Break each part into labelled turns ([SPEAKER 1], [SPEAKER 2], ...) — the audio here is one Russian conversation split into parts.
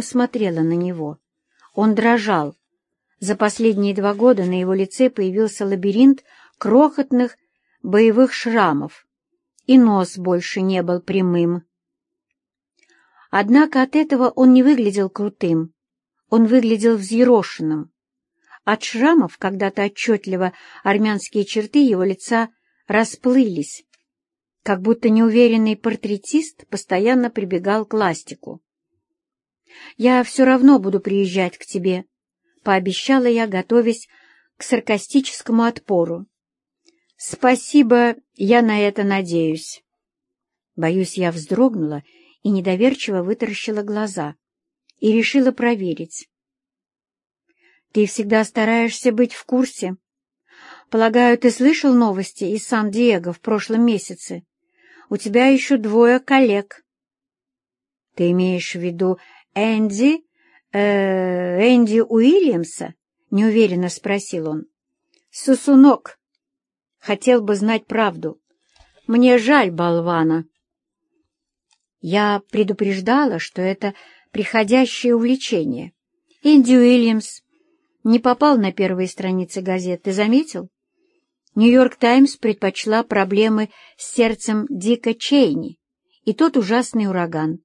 [SPEAKER 1] смотрела на него. Он дрожал. За последние два года на его лице появился лабиринт крохотных боевых шрамов, и нос больше не был прямым. Однако от этого он не выглядел крутым, он выглядел взъерошенным. От шрамов когда-то отчетливо армянские черты его лица расплылись, как будто неуверенный портретист постоянно прибегал к ластику. «Я все равно буду приезжать к тебе», — пообещала я, готовясь к саркастическому отпору. «Спасибо, я на это надеюсь». Боюсь, я вздрогнула и недоверчиво вытаращила глаза и решила проверить. «Ты всегда стараешься быть в курсе. Полагаю, ты слышал новости из Сан-Диего в прошлом месяце? У тебя еще двое коллег». «Ты имеешь в виду Энди, э, Энди Уильямса? Неуверенно спросил он. Сусунок. Хотел бы знать правду. Мне жаль болвана. Я предупреждала, что это приходящее увлечение. Энди Уильямс не попал на первые страницы газет, ты заметил? «Нью-Йорк Таймс» предпочла проблемы с сердцем Дика Чейни и тот ужасный ураган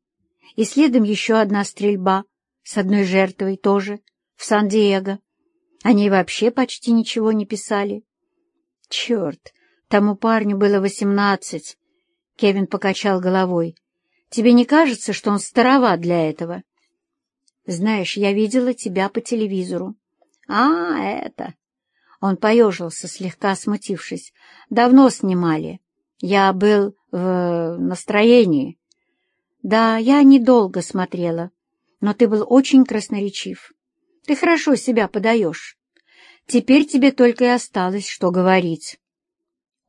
[SPEAKER 1] и следом еще одна стрельба с одной жертвой тоже в Сан-Диего. Они вообще почти ничего не писали. Черт, тому парню было восемнадцать. Кевин покачал головой. Тебе не кажется, что он староват для этого? Знаешь, я видела тебя по телевизору. А, это... Он поежился, слегка смутившись. Давно снимали. Я был в настроении. Да, я недолго смотрела, но ты был очень красноречив. Ты хорошо себя подаешь. Теперь тебе только и осталось, что говорить.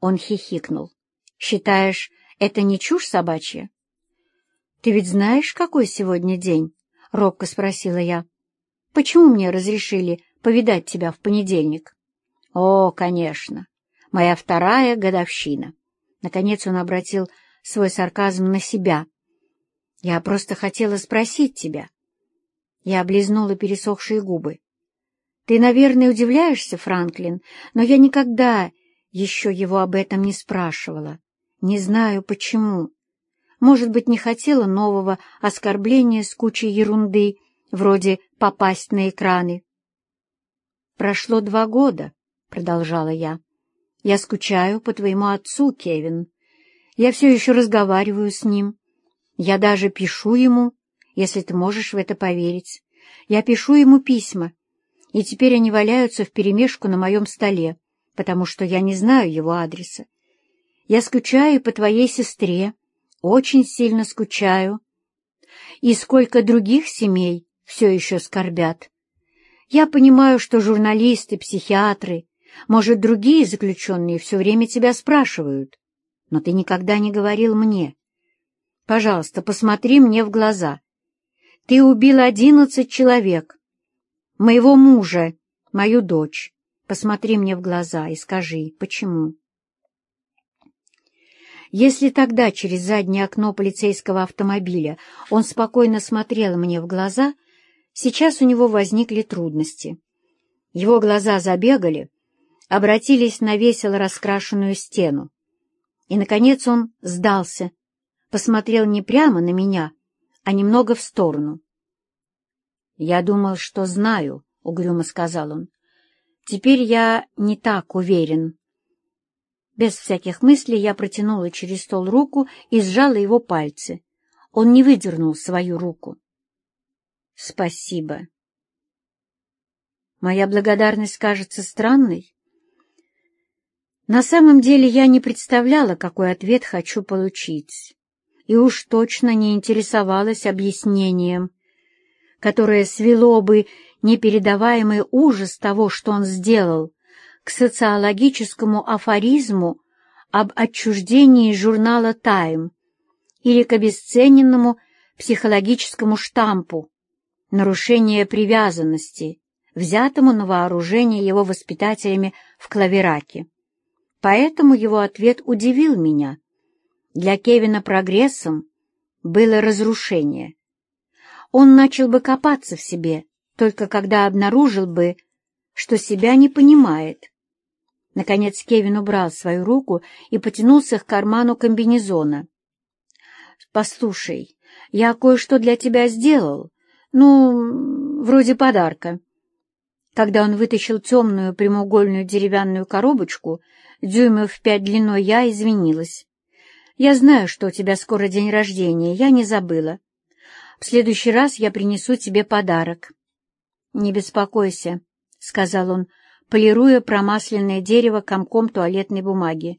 [SPEAKER 1] Он хихикнул. Считаешь, это не чушь собачья? Ты ведь знаешь, какой сегодня день? Робко спросила я. Почему мне разрешили повидать тебя в понедельник? О, конечно, моя вторая годовщина. Наконец он обратил свой сарказм на себя — я просто хотела спросить тебя. Я облизнула пересохшие губы. Ты, наверное, удивляешься, Франклин, но я никогда еще его об этом не спрашивала. Не знаю, почему. Может быть, не хотела нового оскорбления с кучей ерунды, вроде «попасть на экраны». «Прошло два года», — продолжала я. «Я скучаю по твоему отцу, Кевин. Я все еще разговариваю с ним. Я даже пишу ему, если ты можешь в это поверить. Я пишу ему письма, и теперь они валяются вперемешку на моем столе, потому что я не знаю его адреса. Я скучаю по твоей сестре, очень сильно скучаю. И сколько других семей все еще скорбят. Я понимаю, что журналисты, психиатры, может, другие заключенные все время тебя спрашивают, но ты никогда не говорил мне, Пожалуйста, посмотри мне в глаза. Ты убил одиннадцать человек. Моего мужа, мою дочь. Посмотри мне в глаза и скажи, почему. Если тогда через заднее окно полицейского автомобиля он спокойно смотрел мне в глаза, сейчас у него возникли трудности. Его глаза забегали, обратились на весело раскрашенную стену. И, наконец, он сдался посмотрел не прямо на меня, а немного в сторону. «Я думал, что знаю», — угрюмо сказал он. «Теперь я не так уверен». Без всяких мыслей я протянула через стол руку и сжала его пальцы. Он не выдернул свою руку. «Спасибо». Моя благодарность кажется странной. На самом деле я не представляла, какой ответ хочу получить и уж точно не интересовалась объяснением, которое свело бы непередаваемый ужас того, что он сделал, к социологическому афоризму об отчуждении журнала «Тайм» или к обесцененному психологическому штампу нарушение привязанности, взятому на вооружение его воспитателями в Клавераке. Поэтому его ответ удивил меня — для Кевина прогрессом было разрушение. он начал бы копаться в себе, только когда обнаружил бы, что себя не понимает. Наконец Кевин убрал свою руку и потянулся к карману комбинезона. «Послушай, я кое-что для тебя сделал. Ну, вроде подарка». Когда он вытащил темную прямоугольную деревянную коробочку, дюймов в пять длиной, я извинилась. «Я знаю, что у тебя скоро день рождения, я не забыла. В следующий раз я принесу тебе подарок». «Не беспокойся», — сказал он, полируя промасленное дерево комком туалетной бумаги.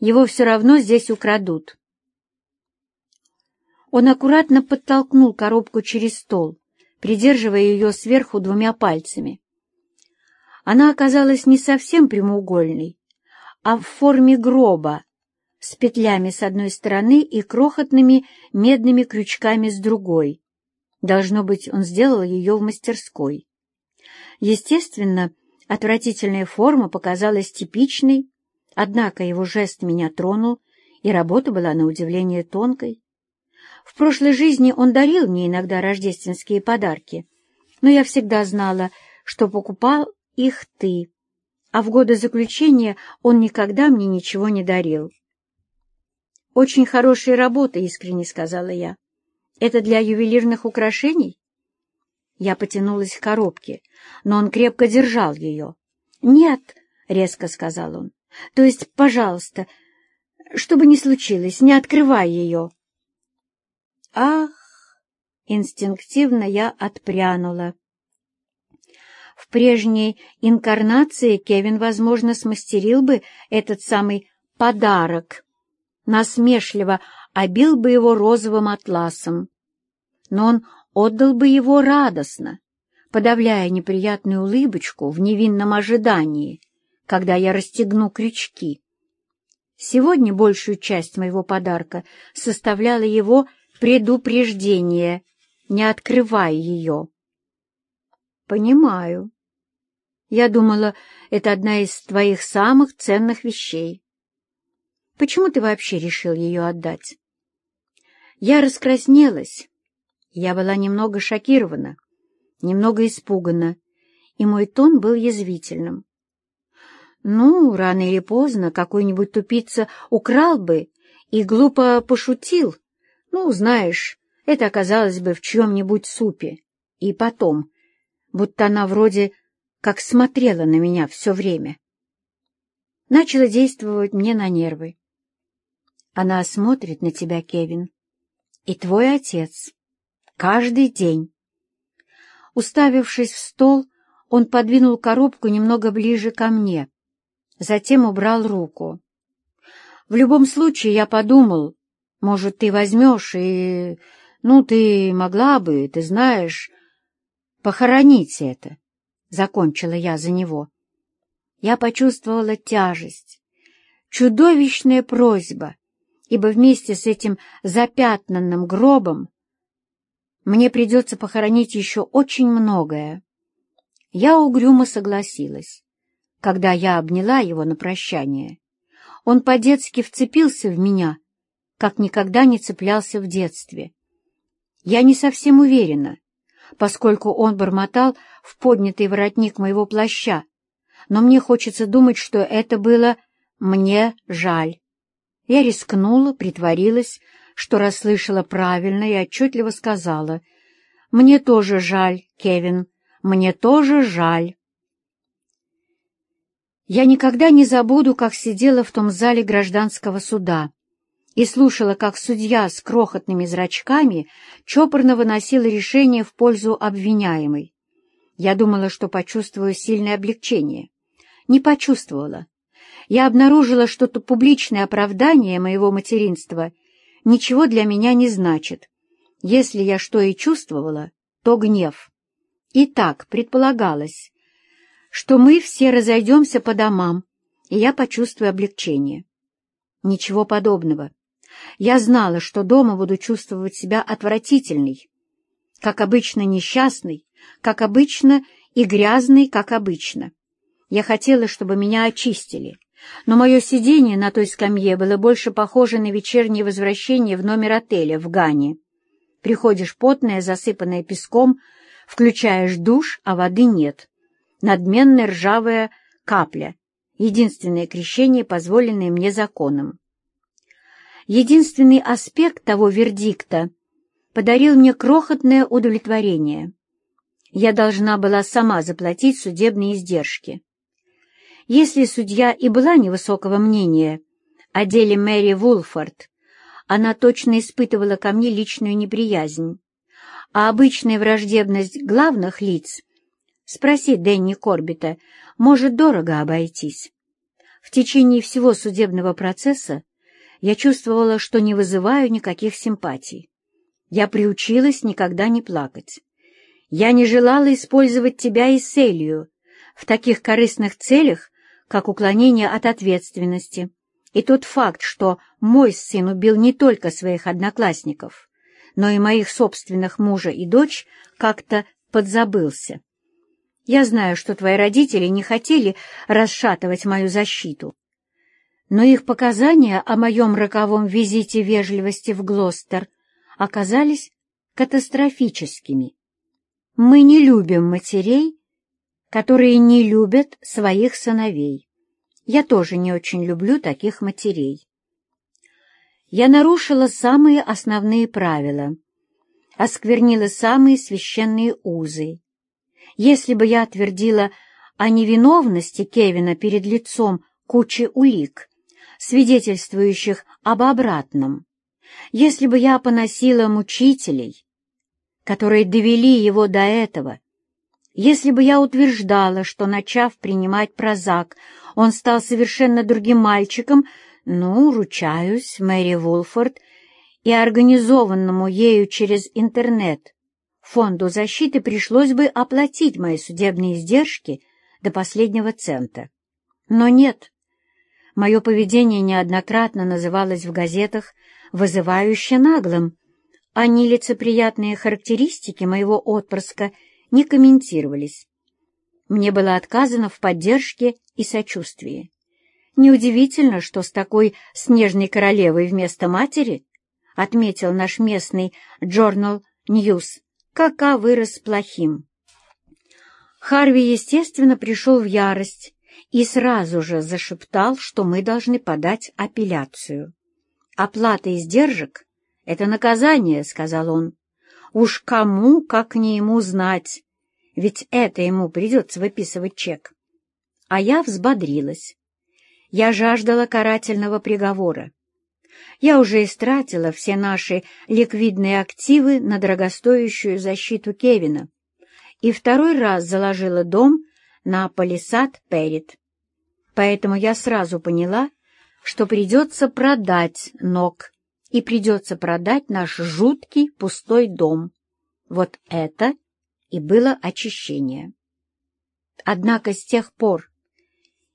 [SPEAKER 1] «Его все равно здесь украдут». Он аккуратно подтолкнул коробку через стол, придерживая ее сверху двумя пальцами. Она оказалась не совсем прямоугольной, а в форме гроба, с петлями с одной стороны и крохотными медными крючками с другой. Должно быть, он сделал ее в мастерской. Естественно, отвратительная форма показалась типичной, однако его жест меня тронул, и работа была на удивление тонкой. В прошлой жизни он дарил мне иногда рождественские подарки, но я всегда знала, что покупал их ты, а в годы заключения он никогда мне ничего не дарил. «Очень хорошая работа», — искренне сказала я. «Это для ювелирных украшений?» Я потянулась к коробке, но он крепко держал ее. «Нет», — резко сказал он, — «то есть, пожалуйста, что бы ни случилось, не открывай ее». «Ах!» — инстинктивно я отпрянула. В прежней инкарнации Кевин, возможно, смастерил бы этот самый подарок, насмешливо обил бы его розовым атласом. Но он отдал бы его радостно, подавляя неприятную улыбочку в невинном ожидании, когда я расстегну крючки. Сегодня большую часть моего подарка составляло его предупреждение, не открывая ее. «Понимаю. Я думала, это одна из твоих самых ценных вещей. Почему ты вообще решил ее отдать?» Я раскраснелась. Я была немного шокирована, немного испугана, и мой тон был язвительным. Ну, рано или поздно какой-нибудь тупица украл бы и глупо пошутил. Ну, знаешь, это оказалось бы в чьем-нибудь супе. И потом, будто она вроде как смотрела на меня все время. Начала действовать мне на нервы. Она смотрит на тебя, Кевин, и твой отец. Каждый день. Уставившись в стол, он подвинул коробку немного ближе ко мне, затем убрал руку. В любом случае, я подумал, может, ты возьмешь и... Ну, ты могла бы, ты знаешь, похоронить это. Закончила я за него. Я почувствовала тяжесть, чудовищная просьба, ибо вместе с этим запятнанным гробом мне придется похоронить еще очень многое. Я угрюмо согласилась. Когда я обняла его на прощание, он по-детски вцепился в меня, как никогда не цеплялся в детстве. Я не совсем уверена, поскольку он бормотал в поднятый воротник моего плаща, но мне хочется думать, что это было «мне жаль». Я рискнула, притворилась, что расслышала правильно и отчетливо сказала «Мне тоже жаль, Кевин, мне тоже жаль». Я никогда не забуду, как сидела в том зале гражданского суда и слушала, как судья с крохотными зрачками чопорно выносила решение в пользу обвиняемой. Я думала, что почувствую сильное облегчение. Не почувствовала. Я обнаружила, что то публичное оправдание моего материнства ничего для меня не значит. Если я что и чувствовала, то гнев. И так предполагалось, что мы все разойдемся по домам, и я почувствую облегчение. Ничего подобного. Я знала, что дома буду чувствовать себя отвратительной, как обычно несчастной, как обычно и грязной, как обычно. Я хотела, чтобы меня очистили, но мое сидение на той скамье было больше похоже на вечернее возвращение в номер отеля в Гане. Приходишь потная, засыпанная песком, включаешь душ, а воды нет. Надменная ржавая капля. Единственное крещение, позволенное мне законом. Единственный аспект того вердикта подарил мне крохотное удовлетворение. Я должна была сама заплатить судебные издержки. Если судья и была невысокого мнения о деле Мэри Вулфорд, она точно испытывала ко мне личную неприязнь, а обычная враждебность главных лиц, спроси Дэнни Корбита, может дорого обойтись. В течение всего судебного процесса я чувствовала, что не вызываю никаких симпатий. Я приучилась никогда не плакать. Я не желала использовать тебя и Селию в таких корыстных целях, как уклонение от ответственности, и тот факт, что мой сын убил не только своих одноклассников, но и моих собственных мужа и дочь, как-то подзабылся. Я знаю, что твои родители не хотели расшатывать мою защиту, но их показания о моем роковом визите вежливости в Глостер оказались катастрофическими. Мы не любим матерей, которые не любят своих сыновей. Я тоже не очень люблю таких матерей. Я нарушила самые основные правила, осквернила самые священные узы. Если бы я твердила о невиновности Кевина перед лицом кучи улик, свидетельствующих об обратном, если бы я поносила мучителей, которые довели его до этого, если бы я утверждала, что, начав принимать прозак, он стал совершенно другим мальчиком, ну, ручаюсь, Мэри Вулфорд и организованному ею через интернет фонду защиты пришлось бы оплатить мои судебные издержки до последнего цента. Но нет, мое поведение неоднократно называлось в газетах вызывающе наглым, а нелицеприятные характеристики моего отпрыска — не комментировались. Мне было отказано в поддержке и сочувствии. Неудивительно, что с такой снежной королевой вместо матери, отметил наш местный Journal News, кака вырос плохим. Харви, естественно, пришел в ярость и сразу же зашептал, что мы должны подать апелляцию. «Оплата издержек — это наказание», — сказал он. Уж кому, как не ему знать, ведь это ему придется выписывать чек. А я взбодрилась. Я жаждала карательного приговора. Я уже истратила все наши ликвидные активы на дорогостоящую защиту Кевина и второй раз заложила дом на палисад Перрит. Поэтому я сразу поняла, что придется продать Нок и придется продать наш жуткий пустой дом. Вот это и было очищение. Однако с тех пор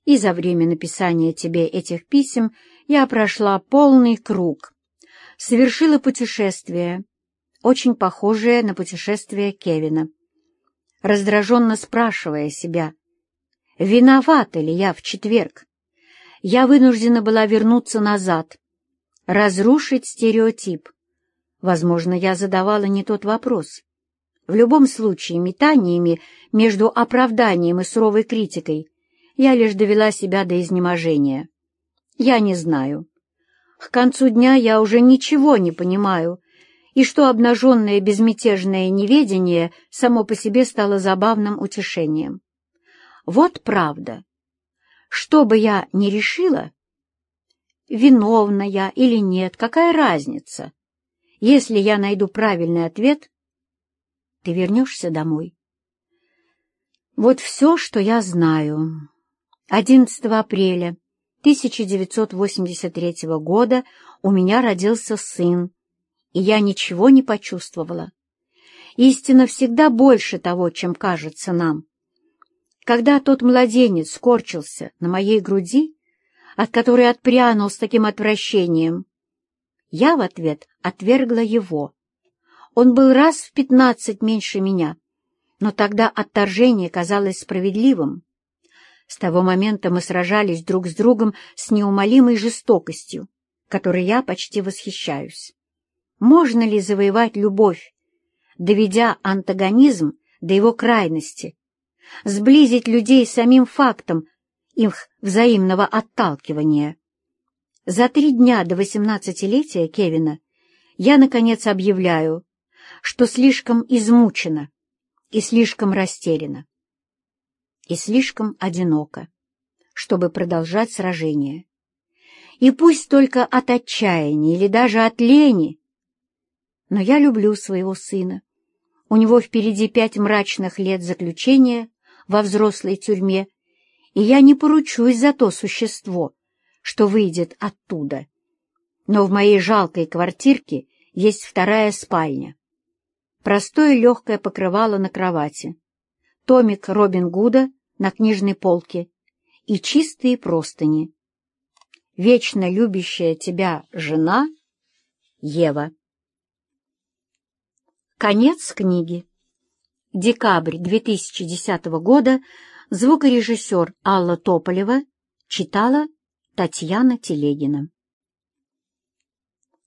[SPEAKER 1] и за время написания тебе этих писем я прошла полный круг, совершила путешествие, очень похожее на путешествие Кевина, раздраженно спрашивая себя, виновата ли я в четверг. Я вынуждена была вернуться назад, разрушить стереотип. Возможно, я задавала не тот вопрос. В любом случае, метаниями между оправданием и суровой критикой я лишь довела себя до изнеможения. Я не знаю. К концу дня я уже ничего не понимаю, и что обнаженное безмятежное неведение само по себе стало забавным утешением. Вот правда. Что бы я ни решила, виновна я или нет, какая разница? Если я найду правильный ответ, ты вернешься домой. Вот все, что я знаю. 11 апреля 1983 года у меня родился сын, и я ничего не почувствовала. Истина всегда больше того, чем кажется нам. Когда тот младенец скорчился на моей груди, от которой отпрянул с таким отвращением. Я в ответ отвергла его. Он был раз в пятнадцать меньше меня, но тогда отторжение казалось справедливым. С того момента мы сражались друг с другом с неумолимой жестокостью, которой я почти восхищаюсь. Можно ли завоевать любовь, доведя антагонизм до его крайности, сблизить людей самим фактом их взаимного отталкивания? За три дня до восемнадцатилетия Кевина я, наконец, объявляю, что слишком измучена и слишком растеряна и слишком одинока, чтобы продолжать сражение. И пусть только от отчаяния или даже от лени, но я люблю своего сына. У него впереди пять мрачных лет заключения во взрослой тюрьме, и я не поручусь за то существо, что выйдет оттуда. Но в моей жалкой квартирке есть вторая спальня. Простое легкое покрывало на кровати, томик Робин Гуда на книжной полке и чистые простыни. Вечно любящая тебя жена Ева. Конец книги. Декабрь 2010 года. Звукорежиссер Алла Тополева читала Татьяна Телегина.